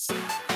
Sports.